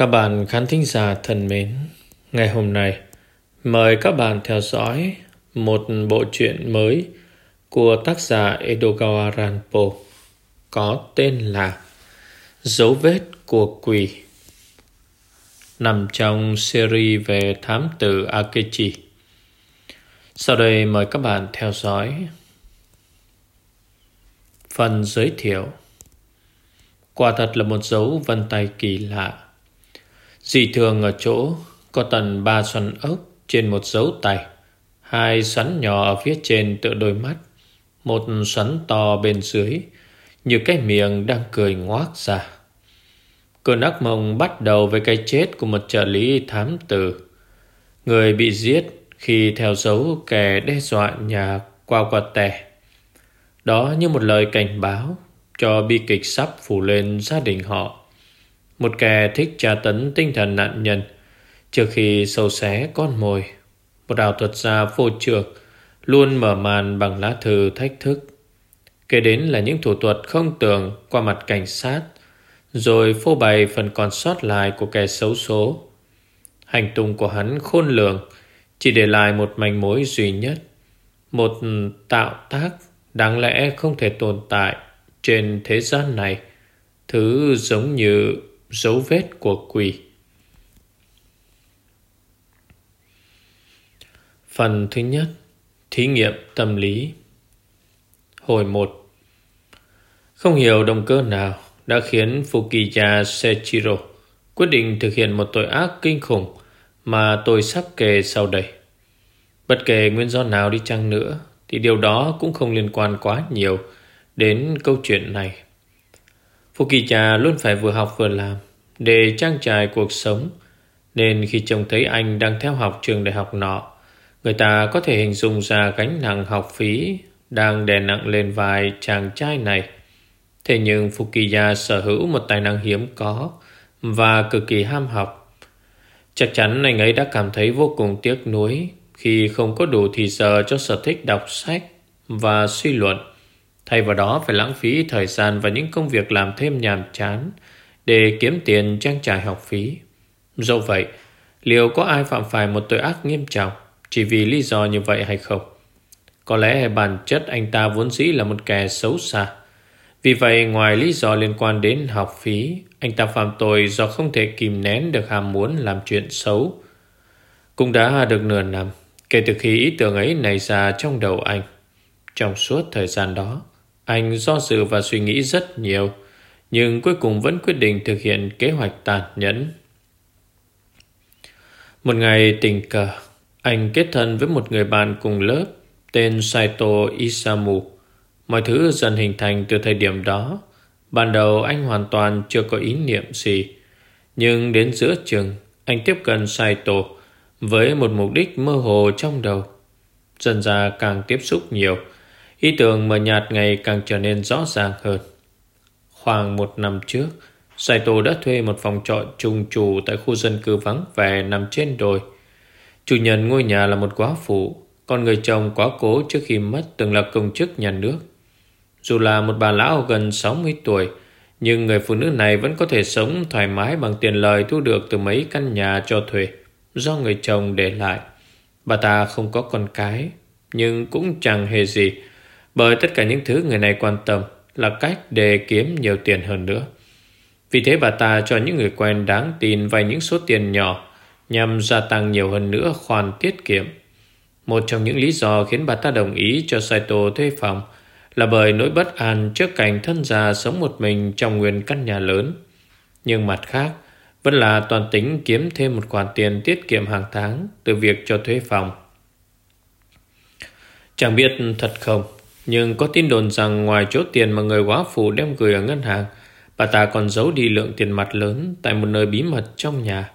Các bạn khán thính giả thân mến, ngày hôm nay mời các bạn theo dõi một bộ truyện mới của tác giả Edogawa Ranpo có tên là Dấu vết của quỷ nằm trong series về thám tử Akechi. Sau đây mời các bạn theo dõi phần giới thiệu. Quả thật là một dấu vân tay kỳ lạ Dị thường ở chỗ có tần ba xoắn ốc trên một dấu tay, hai xoắn nhỏ ở phía trên tựa đôi mắt, một xoắn to bên dưới, như cái miệng đang cười ngoác ra. Cơn ác mộng bắt đầu với cái chết của một trợ lý thám tử. Người bị giết khi theo dấu kẻ đe dọa nhà qua qua tè. Đó như một lời cảnh báo cho bi kịch sắp phủ lên gia đình họ. Một kẻ thích tra tấn tinh thần nạn nhân. Trước khi sâu xé con mồi, Một ảo thuật gia vô trược Luôn mở màn bằng lá thư thách thức. Kể đến là những thủ thuật không tưởng Qua mặt cảnh sát, Rồi phô bày phần còn sót lại Của kẻ xấu số. Hành tung của hắn khôn lường, Chỉ để lại một manh mối duy nhất, Một tạo tác Đáng lẽ không thể tồn tại Trên thế gian này. Thứ giống như Dấu vết của quỷ Phần thứ nhất, Thí nghiệm tâm lý Hồi 1 Không hiểu động cơ nào đã khiến Fukiya Sechiro quyết định thực hiện một tội ác kinh khủng mà tôi sắp kể sau đây. Bất kể nguyên do nào đi chăng nữa, thì điều đó cũng không liên quan quá nhiều đến câu chuyện này. Fukiya luôn phải vừa học vừa làm để trang trải cuộc sống. Nên khi trông thấy anh đang theo học trường đại học nọ, người ta có thể hình dung ra gánh nặng học phí đang đè nặng lên vai chàng trai này. Thế nhưng Fukiya sở hữu một tài năng hiếm có và cực kỳ ham học. Chắc chắn anh ấy đã cảm thấy vô cùng tiếc nuối khi không có đủ thì giờ cho sở thích đọc sách và suy luận. Thay vào đó phải lãng phí thời gian và những công việc làm thêm nhàm chán để kiếm tiền trang trải học phí. Dẫu vậy, liệu có ai phạm phải một tội ác nghiêm trọng chỉ vì lý do như vậy hay không? Có lẽ bản chất anh ta vốn dĩ là một kẻ xấu xa. Vì vậy, ngoài lý do liên quan đến học phí, anh ta phạm tội do không thể kìm nén được ham muốn làm chuyện xấu. Cũng đã được nửa năm kể từ khi ý tưởng ấy nảy ra trong đầu anh. Trong suốt thời gian đó, anh do dự và suy nghĩ rất nhiều nhưng cuối cùng vẫn quyết định thực hiện kế hoạch tàn nhẫn. Một ngày tình cờ, anh kết thân với một người bạn cùng lớp tên Saito Isamu. Mọi thứ dần hình thành từ thời điểm đó. Ban đầu anh hoàn toàn chưa có ý niệm gì. Nhưng đến giữa trường, anh tiếp cận Saito với một mục đích mơ hồ trong đầu. Dần ra càng tiếp xúc nhiều, ý tưởng mờ nhạt ngày càng trở nên rõ ràng hơn. Khoảng một năm trước, Saito đã thuê một phòng trọ trùng trù tại khu dân cư vắng vẻ nằm trên đồi. Chủ nhân ngôi nhà là một quá phụ, còn người chồng quá cố trước khi mất từng là công chức nhà nước. Dù là một bà lão gần 60 tuổi, nhưng người phụ nữ này vẫn có thể sống thoải mái bằng tiền lời thu được từ mấy căn nhà cho thuê do người chồng để lại. Bà ta không có con cái, nhưng cũng chẳng hề gì, bởi tất cả những thứ người này quan tâm là cách để kiếm nhiều tiền hơn nữa. Vì thế bà ta cho những người quen đáng tin vay những số tiền nhỏ nhằm gia tăng nhiều hơn nữa khoản tiết kiệm. Một trong những lý do khiến bà ta đồng ý cho Saito thuê phòng là bởi nỗi bất an trước cảnh thân già sống một mình trong nguyên căn nhà lớn. Nhưng mặt khác, vẫn là toàn tính kiếm thêm một khoản tiền tiết kiệm hàng tháng từ việc cho thuê phòng. Chẳng biết thật không, nhưng có tin đồn rằng ngoài chỗ tiền mà người quá phụ đem gửi ở ngân hàng, bà ta còn giấu đi lượng tiền mặt lớn tại một nơi bí mật trong nhà.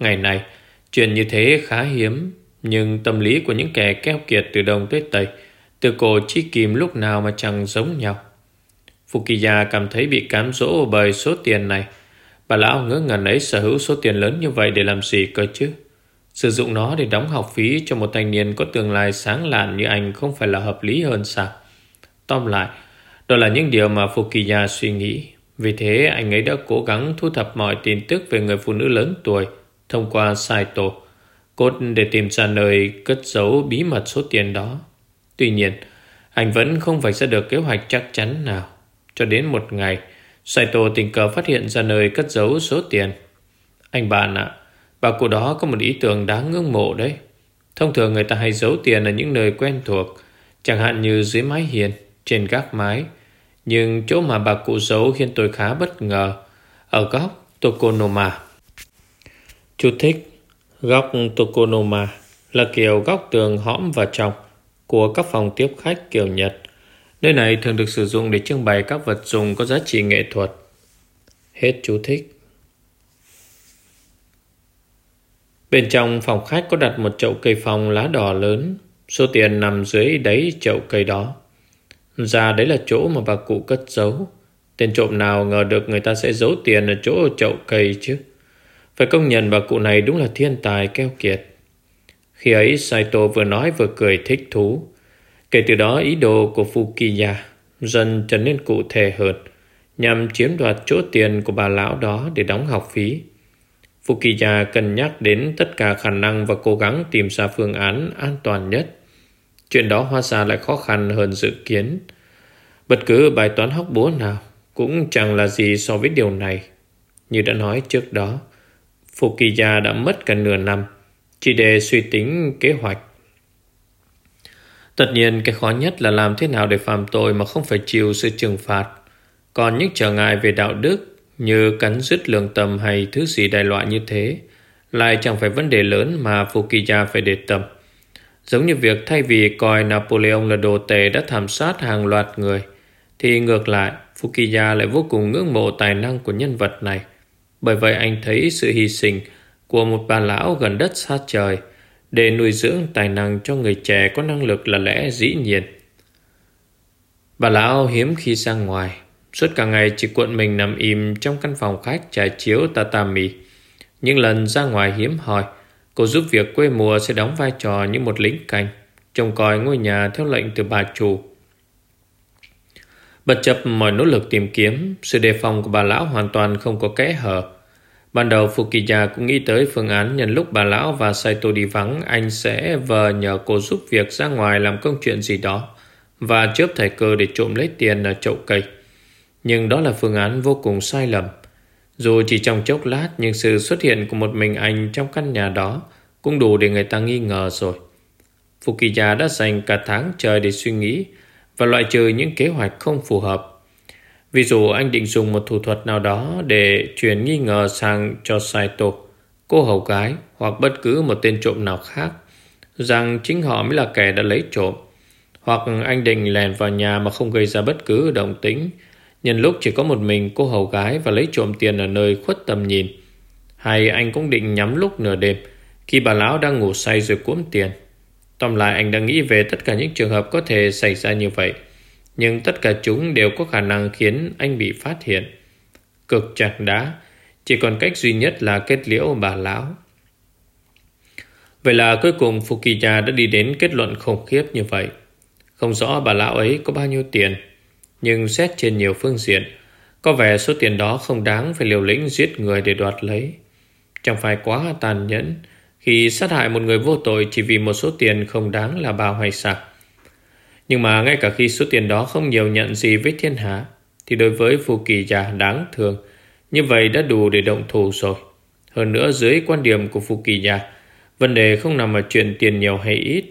Ngày này, chuyện như thế khá hiếm, nhưng tâm lý của những kẻ keo kiệt từ Đông tới Tây, từ cổ chi kìm lúc nào mà chẳng giống nhau. Fukiya cảm thấy bị cám dỗ bởi số tiền này. Bà lão ngỡ ngẩn ấy sở hữu số tiền lớn như vậy để làm gì cơ chứ? Sử dụng nó để đóng học phí cho một thanh niên có tương lai sáng lạn như anh không phải là hợp lý hơn sao? Tóm lại, đó là những điều mà Fukiya suy nghĩ. Vì thế anh ấy đã cố gắng thu thập mọi tin tức về người phụ nữ lớn tuổi thông qua Saito, cốt để tìm ra nơi cất giấu bí mật số tiền đó. Tuy nhiên, anh vẫn không phải ra được kế hoạch chắc chắn nào. Cho đến một ngày, Saito tình cờ phát hiện ra nơi cất giấu số tiền. Anh bạn ạ, bà cụ đó có một ý tưởng đáng ngưỡng mộ đấy. Thông thường người ta hay giấu tiền ở những nơi quen thuộc, chẳng hạn như dưới mái hiền, trên gác mái. Nhưng chỗ mà bà cụ giấu khiến tôi khá bất ngờ, ở góc Tokonoma. Chú thích Góc Tokonoma là kiểu góc tường hõm và trong của các phòng tiếp khách kiểu Nhật. Nơi này thường được sử dụng để trưng bày các vật dụng có giá trị nghệ thuật. Hết chú thích. Bên trong phòng khách có đặt một chậu cây phong lá đỏ lớn. Số tiền nằm dưới đáy chậu cây đó. Ra đấy là chỗ mà bà cụ cất giấu. Tên trộm nào ngờ được người ta sẽ giấu tiền ở chỗ chậu cây chứ. Phải công nhận bà cụ này đúng là thiên tài keo kiệt. Khi ấy, Saito vừa nói vừa cười thích thú. Kể từ đó, ý đồ của Fukiya dần trở nên cụ thể hơn, nhằm chiếm đoạt chỗ tiền của bà lão đó để đóng học phí. Fukiya cân nhắc đến tất cả khả năng và cố gắng tìm ra phương án an toàn nhất. Chuyện đó hóa ra lại khó khăn hơn dự kiến. Bất cứ bài toán hóc búa nào cũng chẳng là gì so với điều này. Như đã nói trước đó, Fukiya đã mất cả nửa năm chỉ để suy tính kế hoạch. Tất nhiên cái khó nhất là làm thế nào để phạm tội mà không phải chịu sự trừng phạt. Còn những trở ngại về đạo đức như cắn dứt lương tâm hay thứ gì đại loại như thế lại chẳng phải vấn đề lớn mà Fukiya phải đề tâm. Giống như việc thay vì coi Napoleon là đồ tể đã thảm sát hàng loạt người, thì ngược lại, Fukiya lại vô cùng ngưỡng mộ tài năng của nhân vật này. Bởi vậy anh thấy sự hy sinh của một bà lão gần đất xa trời để nuôi dưỡng tài năng cho người trẻ có năng lực là lẽ dĩ nhiên. Bà lão hiếm khi ra ngoài, suốt cả ngày chỉ cuộn mình nằm im trong căn phòng khách trải chiếu tatami. Những lần ra ngoài hiếm hỏi, cô giúp việc quê mùa sẽ đóng vai trò như một lính canh, trông coi ngôi nhà theo lệnh từ bà chủ. Bất chấp mọi nỗ lực tìm kiếm, sự đề phòng của bà lão hoàn toàn không có kẽ hở. Ban đầu Fukiya cũng nghĩ tới phương án nhân lúc bà lão và Saito đi vắng, anh sẽ vờ nhờ cô giúp việc ra ngoài làm công chuyện gì đó và chớp thời cơ để trộm lấy tiền ở chậu cây. Nhưng đó là phương án vô cùng sai lầm. Dù chỉ trong chốc lát nhưng sự xuất hiện của một mình anh trong căn nhà đó cũng đủ để người ta nghi ngờ rồi. Fukiya đã dành cả tháng trời để suy nghĩ và loại trừ những kế hoạch không phù hợp. Ví dụ anh định dùng một thủ thuật nào đó để chuyển nghi ngờ sang cho Saito, cô hầu gái hoặc bất cứ một tên trộm nào khác rằng chính họ mới là kẻ đã lấy trộm. Hoặc anh định lèn vào nhà mà không gây ra bất cứ động tĩnh nhân lúc chỉ có một mình cô hầu gái và lấy trộm tiền ở nơi khuất tầm nhìn. Hay anh cũng định nhắm lúc nửa đêm khi bà lão đang ngủ say rồi cuỗm tiền. Tóm lại anh đang nghĩ về tất cả những trường hợp có thể xảy ra như vậy. Nhưng tất cả chúng đều có khả năng khiến anh bị phát hiện. Cực chặt đá, chỉ còn cách duy nhất là kết liễu bà lão. Vậy là cuối cùng Fukiya đã đi đến kết luận khủng khiếp như vậy. Không rõ bà lão ấy có bao nhiêu tiền, nhưng xét trên nhiều phương diện, có vẻ số tiền đó không đáng phải liều lĩnh giết người để đoạt lấy. Chẳng phải quá tàn nhẫn khi sát hại một người vô tội chỉ vì một số tiền không đáng là bao hay sao. Nhưng mà ngay cả khi số tiền đó không nhiều nhận gì với thiên hạ, thì đối với phù kỳ già đáng thương, như vậy đã đủ để động thủ rồi. Hơn nữa dưới quan điểm của phù kỳ già, vấn đề không nằm ở chuyện tiền nhiều hay ít,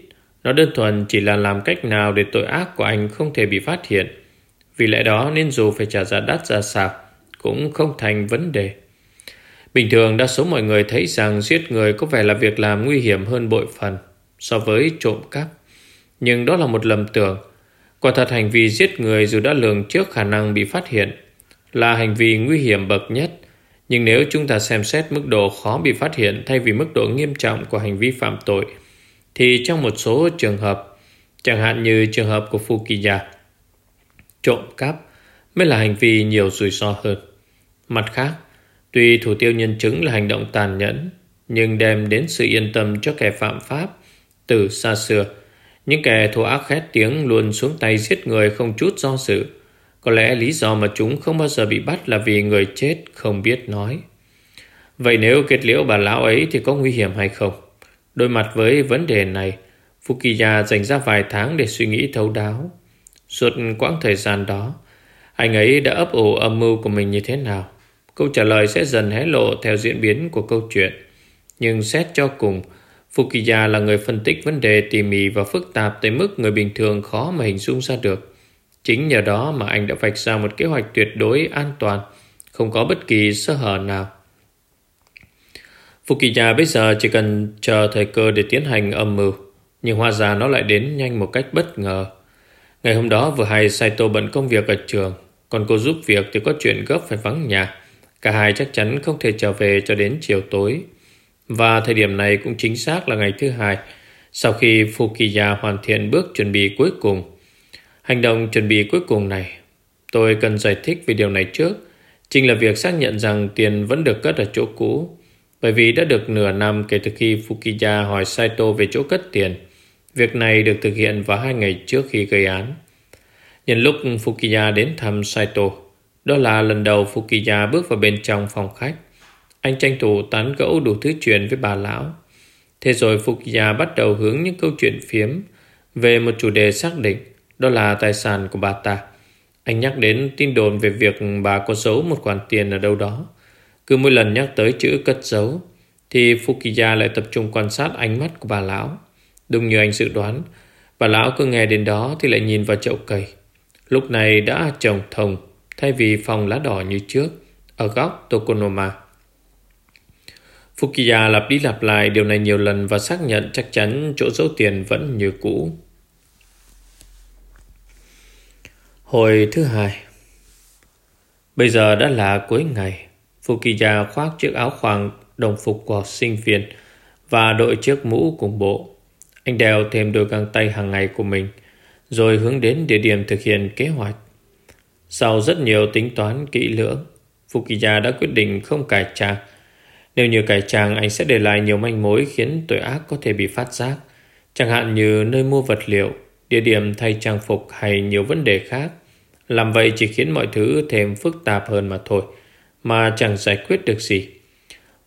nó đơn thuần chỉ là làm cách nào để tội ác của anh không thể bị phát hiện. Vì lẽ đó nên dù phải trả giá đắt ra sao, cũng không thành vấn đề. Bình thường đa số mọi người thấy rằng giết người có vẻ là việc làm nguy hiểm hơn bội phần so với trộm cắp. Nhưng đó là một lầm tưởng. Quả thật hành vi giết người dù đã lường trước khả năng bị phát hiện là hành vi nguy hiểm bậc nhất. Nhưng nếu chúng ta xem xét mức độ khó bị phát hiện thay vì mức độ nghiêm trọng của hành vi phạm tội, thì trong một số trường hợp, chẳng hạn như trường hợp của Fukiya, trộm cắp mới là hành vi nhiều rủi ro hơn. Mặt khác, tuy thủ tiêu nhân chứng là hành động tàn nhẫn, nhưng đem đến sự yên tâm cho kẻ phạm pháp từ xa xưa, những kẻ thù ác khét tiếng luôn xuống tay giết người không chút do dự, Có lẽ lý do mà chúng không bao giờ bị bắt là vì người chết không biết nói. Vậy nếu kết liễu bà lão ấy thì có nguy hiểm hay không? Đối mặt với vấn đề này, Fukiya dành ra vài tháng để suy nghĩ thấu đáo. Suốt quãng thời gian đó, anh ấy đã ấp ủ âm mưu của mình như thế nào? Câu trả lời sẽ dần hé lộ theo diễn biến của câu chuyện. Nhưng xét cho cùng, Fukiya là người phân tích vấn đề tỉ mỉ và phức tạp tới mức người bình thường khó mà hình dung ra được. Chính nhờ đó mà anh đã vạch ra một kế hoạch tuyệt đối an toàn, không có bất kỳ sơ hở nào. Fukiya bây giờ chỉ cần chờ thời cơ để tiến hành âm mưu, nhưng hóa ra nó lại đến nhanh một cách bất ngờ. Ngày hôm đó vừa hay Saito bận công việc ở trường, còn cô giúp việc thì có chuyện gấp phải vắng nhà. Cả hai chắc chắn không thể trở về cho đến chiều tối. Và thời điểm này cũng chính xác là ngày thứ hai, sau khi Fukiya hoàn thiện bước chuẩn bị cuối cùng. Hành động chuẩn bị cuối cùng này, tôi cần giải thích về điều này trước, chính là việc xác nhận rằng tiền vẫn được cất ở chỗ cũ. Bởi vì đã được nửa năm kể từ khi Fukiya hỏi Saito về chỗ cất tiền. Việc này được thực hiện vào hai ngày trước khi gây án. Nhân lúc Fukiya đến thăm Saito, đó là lần đầu Fukiya bước vào bên trong phòng khách. Anh tranh thủ tán gẫu đủ thứ chuyện với bà lão. Thế rồi Fukiya bắt đầu hướng những câu chuyện phiếm về một chủ đề xác định, đó là tài sản của bà ta. Anh nhắc đến tin đồn về việc bà có giấu một khoản tiền ở đâu đó. Cứ mỗi lần nhắc tới chữ cất giấu, thì Fukiya lại tập trung quan sát ánh mắt của bà lão. Đúng như anh dự đoán, bà lão cứ nghe đến đó thì lại nhìn vào chậu cây. Lúc này đã trồng thồng thay vì phòng lá đỏ như trước ở góc Tokonoma. Fukiya lặp đi lặp lại điều này nhiều lần và xác nhận chắc chắn chỗ giấu tiền vẫn như cũ. Hồi thứ hai Bây giờ đã là cuối ngày. Fukiya khoác chiếc áo khoang đồng phục của sinh viên và đội chiếc mũ cùng bộ. Anh đeo thêm đôi găng tay hàng ngày của mình rồi hướng đến địa điểm thực hiện kế hoạch. Sau rất nhiều tính toán kỹ lưỡng, Fukiya đã quyết định không cải trang. Nếu như cải trang, anh sẽ để lại nhiều manh mối khiến tội ác có thể bị phát giác, chẳng hạn như nơi mua vật liệu, địa điểm thay trang phục hay nhiều vấn đề khác. Làm vậy chỉ khiến mọi thứ thêm phức tạp hơn mà thôi, mà chẳng giải quyết được gì.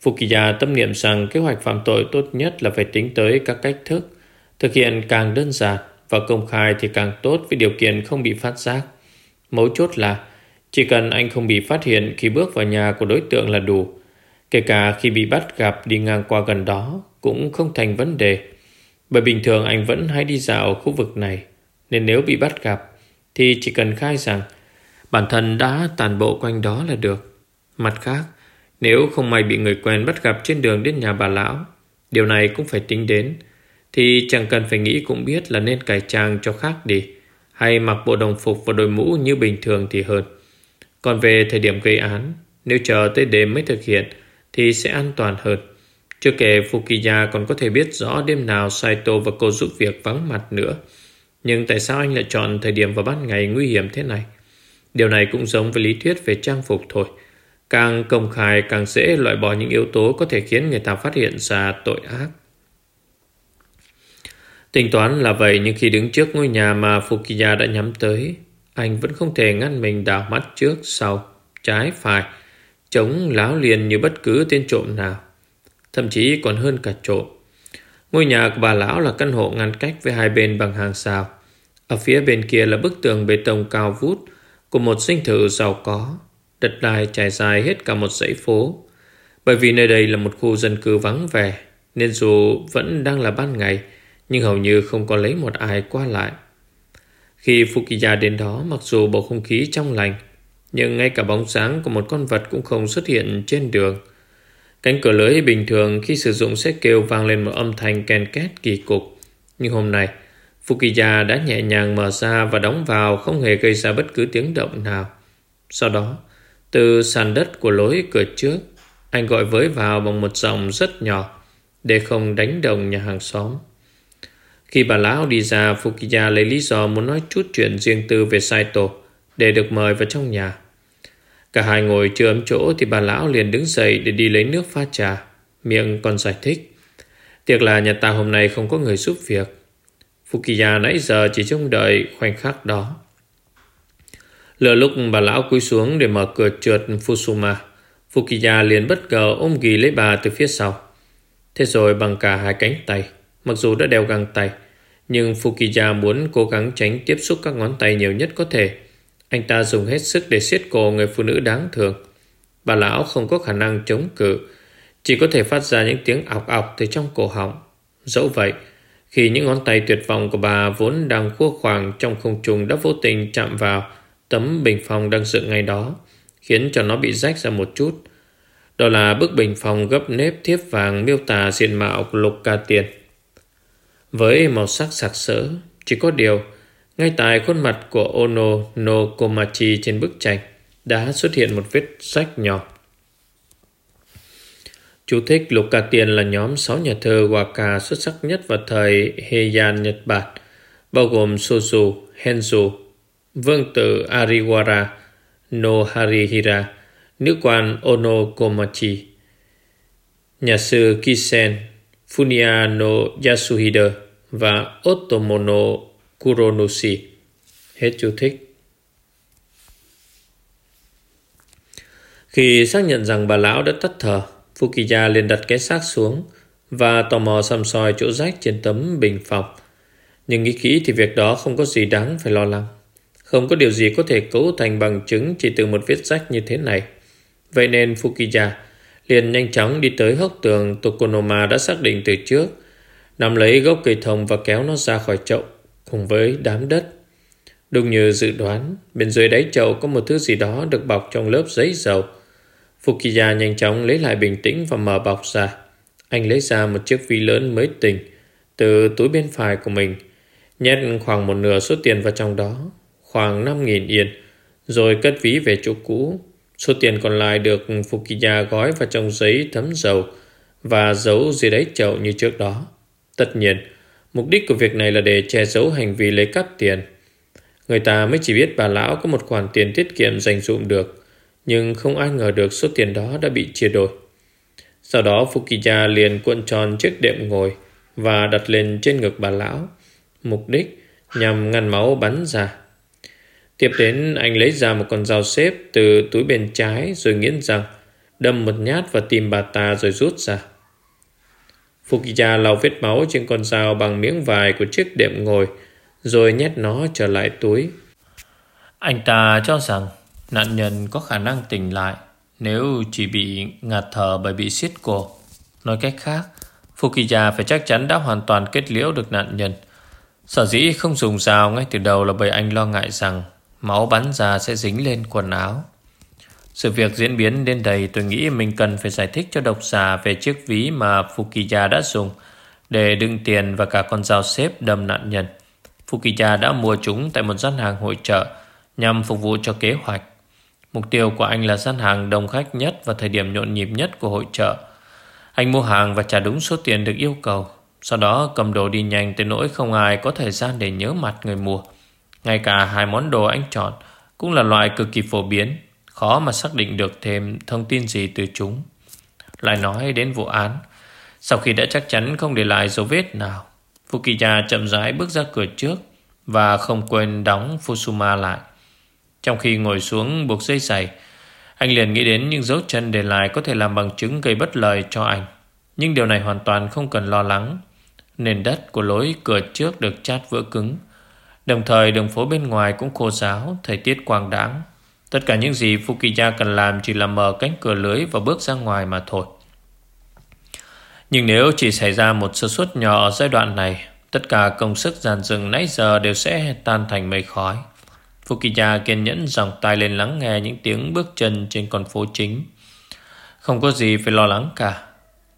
Fukiya tâm niệm rằng kế hoạch phạm tội tốt nhất là phải tính tới các cách thức, thực hiện càng đơn giản và công khai thì càng tốt với điều kiện không bị phát giác. Mấu chốt là chỉ cần anh không bị phát hiện khi bước vào nhà của đối tượng là đủ. Kể cả khi bị bắt gặp đi ngang qua gần đó cũng không thành vấn đề. Bởi bình thường anh vẫn hay đi dạo khu vực này. Nên nếu bị bắt gặp thì chỉ cần khai rằng bản thân đã tàn bộ quanh đó là được. Mặt khác, nếu không may bị người quen bắt gặp trên đường đến nhà bà lão, điều này cũng phải tính đến thì chẳng cần phải nghĩ cũng biết là nên cải trang cho khác đi hay mặc bộ đồng phục và đội mũ như bình thường thì hơn. Còn về thời điểm gây án, nếu chờ tới đêm mới thực hiện thì sẽ an toàn hơn. Chưa kể Fukiya còn có thể biết rõ đêm nào Saito và cô giúp việc vắng mặt nữa. Nhưng tại sao anh lại chọn thời điểm vào ban ngày nguy hiểm thế này? Điều này cũng giống với lý thuyết về trang phục thôi. Càng công khai càng dễ loại bỏ những yếu tố có thể khiến người ta phát hiện ra tội ác. Tính toán là vậy nhưng khi đứng trước ngôi nhà mà Fukiya đã nhắm tới, anh vẫn không thể ngăn mình đảo mắt trước, sau, trái, phải, chống láo liền như bất cứ tên trộm nào. Thậm chí còn hơn cả trộm. Ngôi nhà của bà lão là căn hộ ngăn cách với hai bên bằng hàng rào. Ở phía bên kia là bức tường bê tông cao vút của một sinh thự giàu có. Đất đai trải dài hết cả một dãy phố. Bởi vì nơi đây là một khu dân cư vắng vẻ, nên dù vẫn đang là ban ngày, nhưng hầu như không có lấy một ai qua lại. Khi Fukiya đến đó, mặc dù bầu không khí trong lành, nhưng ngay cả bóng sáng của một con vật cũng không xuất hiện trên đường. Cánh cửa lưới bình thường khi sử dụng sẽ kêu vang lên một âm thanh ken két kỳ cục. Nhưng hôm nay, Fukiya đã nhẹ nhàng mở ra và đóng vào không hề gây ra bất cứ tiếng động nào. Sau đó, từ sàn đất của lối cửa trước, anh gọi với vào bằng một giọng rất nhỏ để không đánh đồng nhà hàng xóm. Khi bà lão đi ra, Fukiya lấy lý do muốn nói chút chuyện riêng tư về Saito để được mời vào trong nhà. Cả hai ngồi chưa ấm chỗ thì bà lão liền đứng dậy để đi lấy nước pha trà. Miệng còn giải thích. Tiếc là nhà ta hôm nay không có người giúp việc. Fukiya nãy giờ chỉ trông đợi khoảnh khắc đó. Lỡ lúc bà lão cúi xuống để mở cửa trượt Fusuma, Fukiya liền bất ngờ ôm ghì lấy bà từ phía sau. Thế rồi bằng cả hai cánh tay, mặc dù đã đeo găng tay, nhưng Fukiya muốn cố gắng tránh tiếp xúc các ngón tay nhiều nhất có thể. Anh ta dùng hết sức để siết cổ người phụ nữ đáng thương. Bà lão không có khả năng chống cự, chỉ có thể phát ra những tiếng ọc ọc từ trong cổ họng. Dẫu vậy, khi những ngón tay tuyệt vọng của bà vốn đang khua khoảng trong không trung đã vô tình chạm vào tấm bình phòng đang dựng ngay đó, khiến cho nó bị rách ra một chút. Đó là bức bình phòng gấp nếp thiếp vàng miêu tả diện mạo của lục ca tiền. Với màu sắc sặc sỡ, chỉ có điều, ngay tại khuôn mặt của Ono no Komachi trên bức tranh đã xuất hiện một vết rách nhỏ. Chú thích Lục Ca Tiền là nhóm 6 nhà thơ Waka xuất sắc nhất vào thời Heian Nhật Bản, bao gồm Sosu, Henzo, vương tử Ariwara, Noharihira, nữ quan Ono Komachi, nhà sư Kisen, Funiano Yasuhide và Otomono Kuronushi. Hết chú thích. Khi xác nhận rằng bà lão đã tắt thở, Fukiya liền đặt cái xác xuống và tò mò xăm soi chỗ rách trên tấm bình phòng. Nhưng nghĩ kỹ thì việc đó không có gì đáng phải lo lắng. Không có điều gì có thể cấu thành bằng chứng chỉ từ một vết rách như thế này. Vậy nên Fukiya liền nhanh chóng đi tới hốc tường Tokonoma đã xác định từ trước, nắm lấy gốc cây thông và kéo nó ra khỏi chậu cùng với đám đất. Đúng như dự đoán, bên dưới đáy chậu có một thứ gì đó được bọc trong lớp giấy dầu. Fukiya nhanh chóng lấy lại bình tĩnh và mở bọc ra. Anh lấy ra một chiếc ví lớn mới tỉnh từ túi bên phải của mình, nhét khoảng một nửa số tiền vào trong đó, khoảng 5.000 yên, rồi cất ví về chỗ cũ. Số tiền còn lại được Fukiya gói vào trong giấy thấm dầu và giấu dưới đáy chậu như trước đó. Tất nhiên, mục đích của việc này là để che giấu hành vi lấy cắp tiền. Người ta mới chỉ biết bà lão có một khoản tiền tiết kiệm dành dụm được, nhưng không ai ngờ được số tiền đó đã bị chia đôi. Sau đó Fukiya liền cuộn tròn chiếc đệm ngồi và đặt lên trên ngực bà lão, mục đích nhằm ngăn máu bắn ra. Tiếp đến anh lấy ra một con dao xếp từ túi bên trái rồi nghiến răng, đâm một nhát vào tim bà ta rồi rút ra. Fukiya lau vết máu trên con dao bằng miếng vải của chiếc đệm ngồi rồi nhét nó trở lại túi. Anh ta cho rằng nạn nhân có khả năng tỉnh lại nếu chỉ bị ngạt thở bởi bị xiết cổ. Nói cách khác, Fukiya phải chắc chắn đã hoàn toàn kết liễu được nạn nhân. Sở dĩ không dùng dao ngay từ đầu là bởi anh lo ngại rằng máu bắn ra sẽ dính lên quần áo. Sự việc diễn biến đến đây, tôi nghĩ mình cần phải giải thích cho độc giả về chiếc ví mà Fukiya đã dùng để đựng tiền và cả con dao xếp đâm nạn nhân. Fukiya đã mua chúng tại một gian hàng hội trợ nhằm phục vụ cho kế hoạch. Mục tiêu của anh là gian hàng đông khách nhất và thời điểm nhộn nhịp nhất của hội trợ. Anh mua hàng và trả đúng số tiền được yêu cầu. Sau đó cầm đồ đi nhanh tới nỗi không ai có thời gian để nhớ mặt người mua. Ngay cả hai món đồ anh chọn cũng là loại cực kỳ phổ biến, khó mà xác định được thêm thông tin gì từ chúng. Lại nói đến vụ án, sau khi đã chắc chắn không để lại dấu vết nào, Fukiya chậm rãi bước ra cửa trước và không quên đóng Fusuma lại. Trong khi ngồi xuống buộc dây giày, anh liền nghĩ đến những dấu chân để lại có thể làm bằng chứng gây bất lợi cho anh. Nhưng điều này hoàn toàn không cần lo lắng. Nền đất của lối cửa trước được chát vỡ cứng. Đồng thời đường phố bên ngoài cũng khô giáo, thời tiết quang đáng Tất cả những gì Fukiya cần làm chỉ là mở cánh cửa lưới và bước ra ngoài mà thôi. Nhưng nếu chỉ xảy ra một sơ suất nhỏ ở giai đoạn này, tất cả công sức giàn dựng nãy giờ đều sẽ tan thành mây khói. Fukiya kiên nhẫn dòng tay lên lắng nghe những tiếng bước chân trên con phố chính. Không có gì phải lo lắng cả.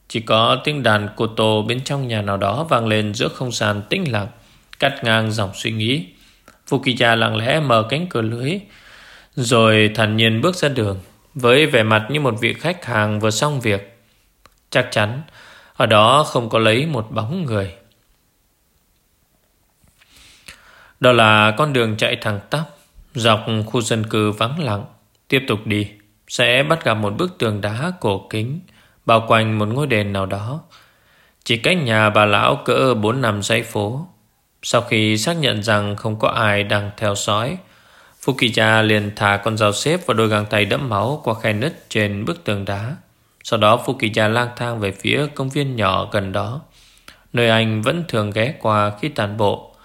Chỉ có tiếng đàn cô tô bên trong nhà nào đó vang lên giữa không gian tĩnh lặng, cắt ngang dòng suy nghĩ. Fukiya lặng lẽ mở cánh cửa lưới, rồi thản nhiên bước ra đường, với vẻ mặt như một vị khách hàng vừa xong việc. Chắc chắn, ở đó không có lấy một bóng người. Đó là con đường chạy thẳng tắp Dọc khu dân cư vắng lặng Tiếp tục đi Sẽ bắt gặp một bức tường đá cổ kính Bao quanh một ngôi đền nào đó Chỉ cách nhà bà lão cỡ 4 năm dãy phố sau khi xác nhận rằng không có ai đang theo dõi Fukiya liền thả con dao xếp và đôi găng tay đẫm máu qua khe nứt trên bức tường đá. Sau đó Fukiya lang thang về phía công viên nhỏ gần đó, nơi anh vẫn thường ghé qua khi tàn bộ.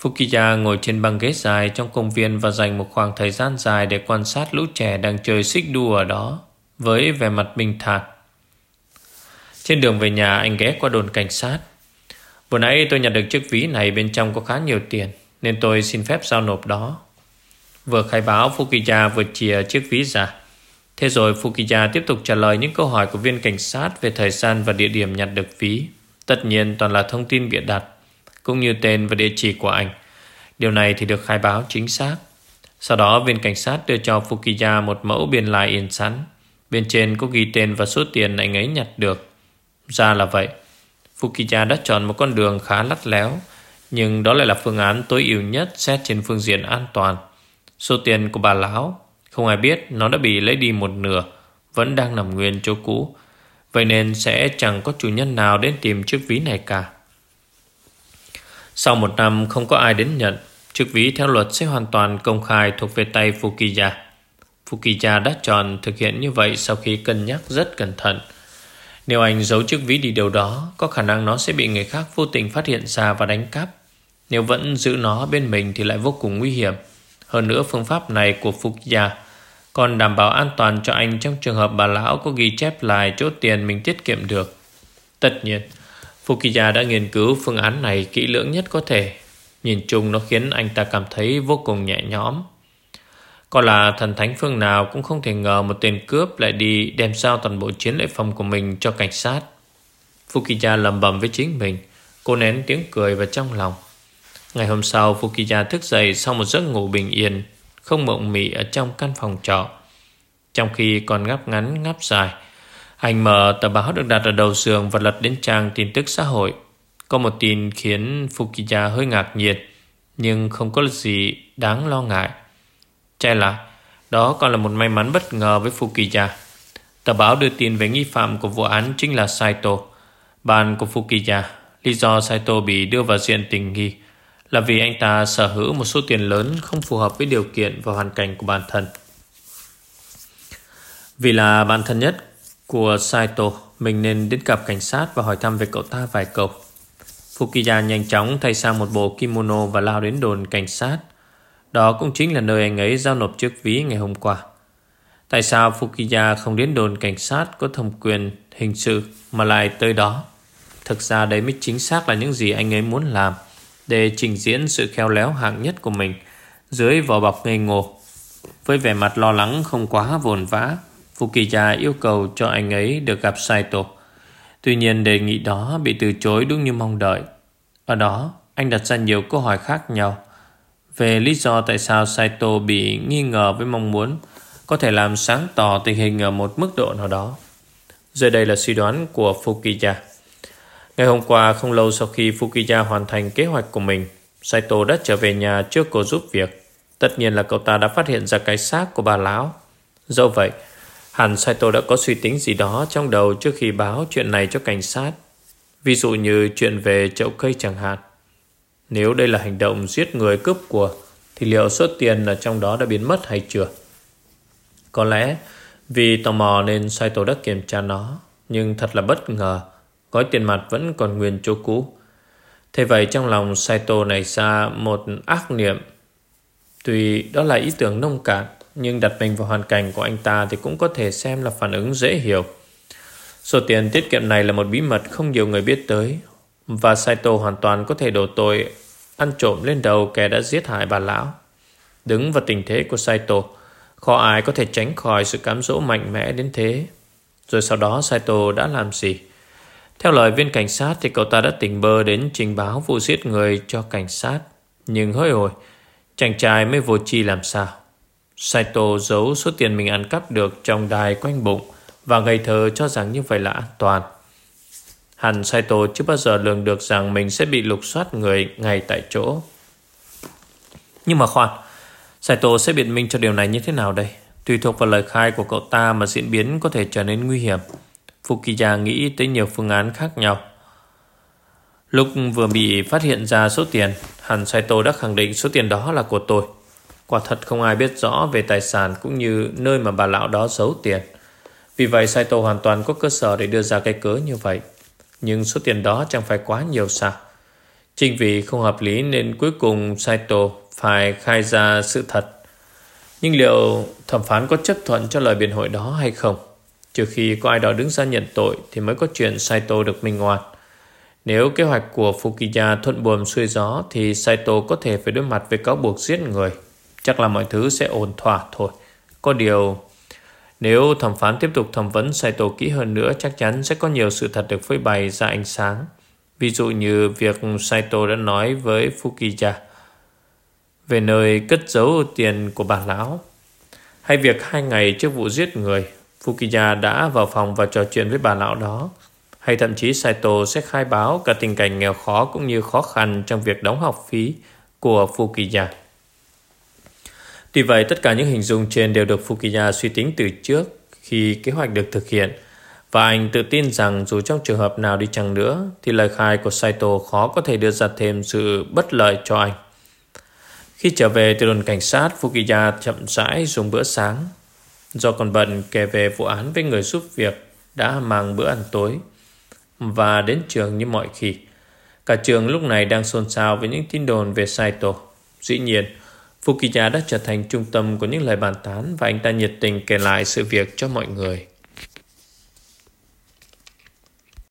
Fukiya ngồi trên băng ghế dài trong công viên và dành một khoảng thời gian dài để quan sát lũ trẻ đang chơi xích đu ở đó, với vẻ mặt bình thản. Trên đường về nhà anh ghé qua đồn cảnh sát. Vừa nãy tôi nhận được chiếc ví này bên trong có khá nhiều tiền, nên tôi xin phép giao nộp đó. Vừa khai báo Fukiya vừa chìa chiếc ví ra. Thế rồi Fukiya tiếp tục trả lời những câu hỏi của viên cảnh sát về thời gian và địa điểm nhặt được ví. Tất nhiên toàn là thông tin bịa đặt cũng như tên và địa chỉ của anh. Điều này thì được khai báo chính xác. Sau đó viên cảnh sát đưa cho Fukiya một mẫu biên lai in sẵn. Bên trên có ghi tên và số tiền anh ấy nhặt được. Ra là vậy. Fukiya đã chọn một con đường khá lắt léo, nhưng đó lại là phương án tối ưu nhất xét trên phương diện an toàn. Số tiền của bà lão, không ai biết nó đã bị lấy đi một nửa, vẫn đang nằm nguyên chỗ cũ. Vậy nên sẽ chẳng có chủ nhân nào đến tìm chiếc ví này cả. Sau một năm không có ai đến nhận, chiếc ví theo luật sẽ hoàn toàn công khai thuộc về tay Fukiya. Fukiya đã chọn thực hiện như vậy sau khi cân nhắc rất cẩn thận. Nếu anh giấu chiếc ví đi đâu đó, có khả năng nó sẽ bị người khác vô tình phát hiện ra và đánh cắp. Nếu vẫn giữ nó bên mình thì lại vô cùng nguy hiểm. Hơn nữa phương pháp này của Fukiya còn đảm bảo an toàn cho anh trong trường hợp bà lão có ghi chép lại chỗ tiền mình tiết kiệm được. Tất nhiên, Fukiya đã nghiên cứu phương án này kỹ lưỡng nhất có thể. Nhìn chung nó khiến anh ta cảm thấy vô cùng nhẹ nhõm. Còn là thần thánh phương nào cũng không thể ngờ một tên cướp lại đi đem giao toàn bộ chiến lợi phẩm của mình cho cảnh sát. Fukiya lầm bầm với chính mình. Cô nén tiếng cười vào trong lòng. Ngày hôm sau, Fukiya thức dậy sau một giấc ngủ bình yên, không mộng mị ở trong căn phòng trọ. Trong khi còn ngáp ngắn ngáp dài, anh mở tờ báo được đặt ở đầu giường và lật đến trang tin tức xã hội. Có một tin khiến Fukiya hơi ngạc nhiệt, nhưng không có gì đáng lo ngại. Trái lại, đó còn là một may mắn bất ngờ với Fukiya. Tờ báo đưa tin về nghi phạm của vụ án chính là Saito. bạn của Fukiya, lý do Saito bị đưa vào diện tình nghi là vì anh ta sở hữu một số tiền lớn không phù hợp với điều kiện và hoàn cảnh của bản thân. Vì là bạn thân nhất của Saito, mình nên đến gặp cảnh sát và hỏi thăm về cậu ta vài câu. Fukiya nhanh chóng thay sang một bộ kimono và lao đến đồn cảnh sát. Đó cũng chính là nơi anh ấy giao nộp chiếc ví ngày hôm qua. Tại sao Fukiya không đến đồn cảnh sát có thẩm quyền hình sự mà lại tới đó? Thực ra đấy mới chính xác là những gì anh ấy muốn làm để trình diễn sự khéo léo hạng nhất của mình dưới vỏ bọc ngây ngô. Với vẻ mặt lo lắng không quá vồn vã, Fukiya yêu cầu cho anh ấy được gặp Saito. Tuy nhiên đề nghị đó bị từ chối đúng như mong đợi. Ở đó, anh đặt ra nhiều câu hỏi khác nhau về lý do tại sao Saito bị nghi ngờ với mong muốn có thể làm sáng tỏ tình hình ở một mức độ nào đó. Dưới đây là suy đoán của Fukiya. Ngày hôm qua không lâu sau khi Fukiya hoàn thành kế hoạch của mình, Saito đã trở về nhà trước cô giúp việc. Tất nhiên là cậu ta đã phát hiện ra cái xác của bà lão. Dẫu vậy, hẳn Saito đã có suy tính gì đó trong đầu trước khi báo chuyện này cho cảnh sát. Ví dụ như chuyện về chậu cây chẳng hạn. Nếu đây là hành động giết người cướp của, thì liệu số tiền ở trong đó đã biến mất hay chưa? Có lẽ vì tò mò nên Saito đã kiểm tra nó, nhưng thật là bất ngờ. Gói tiền mặt vẫn còn nguyên chỗ cũ Thế vậy trong lòng Saito này ra một ác niệm Tuy đó là ý tưởng nông cạn Nhưng đặt mình vào hoàn cảnh của anh ta Thì cũng có thể xem là phản ứng dễ hiểu Số tiền tiết kiệm này là một bí mật không nhiều người biết tới và Saito hoàn toàn có thể đổ tội Ăn trộm lên đầu kẻ đã giết hại bà lão Đứng vào tình thế của Saito Khó ai có thể tránh khỏi sự cám dỗ mạnh mẽ đến thế Rồi sau đó Saito đã làm gì theo lời viên cảnh sát thì cậu ta đã tỉnh bơ đến trình báo vụ giết người cho cảnh sát. Nhưng hỡi ôi, chàng trai mới vô chi làm sao. Saito giấu số tiền mình ăn cắp được trong đài quanh bụng và ngây thơ cho rằng như vậy là an toàn. Hẳn Saito chưa bao giờ lường được rằng mình sẽ bị lục soát người ngay tại chỗ. Nhưng mà khoan, Saito sẽ biện minh cho điều này như thế nào đây? Tùy thuộc vào lời khai của cậu ta mà diễn biến có thể trở nên nguy hiểm. Fukiya nghĩ tới nhiều phương án khác nhau. Lúc vừa bị phát hiện ra số tiền, Hàn Saito đã khẳng định số tiền đó là của tôi. Quả thật không ai biết rõ về tài sản cũng như nơi mà bà lão đó giấu tiền. Vì vậy Saito hoàn toàn có cơ sở để đưa ra cái cớ như vậy. Nhưng số tiền đó chẳng phải quá nhiều sao? Chính vì không hợp lý nên cuối cùng Saito phải khai ra sự thật. Nhưng liệu thẩm phán có chấp thuận cho lời biện hội đó hay không? Trừ khi có ai đó đứng ra nhận tội thì mới có chuyện Saito được minh oan. Nếu kế hoạch của Fukiya thuận buồm xuôi gió thì Saito có thể phải đối mặt với cáo buộc giết người. Chắc là mọi thứ sẽ ổn thỏa thôi. Có điều, nếu thẩm phán tiếp tục thẩm vấn Saito kỹ hơn nữa chắc chắn sẽ có nhiều sự thật được phơi bày ra ánh sáng. Ví dụ như việc Saito đã nói với Fukiya về nơi cất giấu tiền của bà lão. Hay việc hai ngày trước vụ giết người, Fukiya đã vào phòng và trò chuyện với bà lão đó. Hay thậm chí Saito sẽ khai báo cả tình cảnh nghèo khó cũng như khó khăn trong việc đóng học phí của Fukiya. Tuy vậy, tất cả những hình dung trên đều được Fukiya suy tính từ trước khi kế hoạch được thực hiện và anh tự tin rằng dù trong trường hợp nào đi chăng nữa thì lời khai của Saito khó có thể đưa ra thêm sự bất lợi cho anh. Khi trở về từ đồn cảnh sát, Fukiya chậm rãi dùng bữa sáng. Do còn bận kể về vụ án với người giúp việc đã mang bữa ăn tối và đến trường như mọi khi. Cả trường lúc này đang xôn xao với những tin đồn về Saito. Dĩ nhiên, Fukiya đã trở thành trung tâm của những lời bàn tán và anh ta nhiệt tình kể lại sự việc cho mọi người.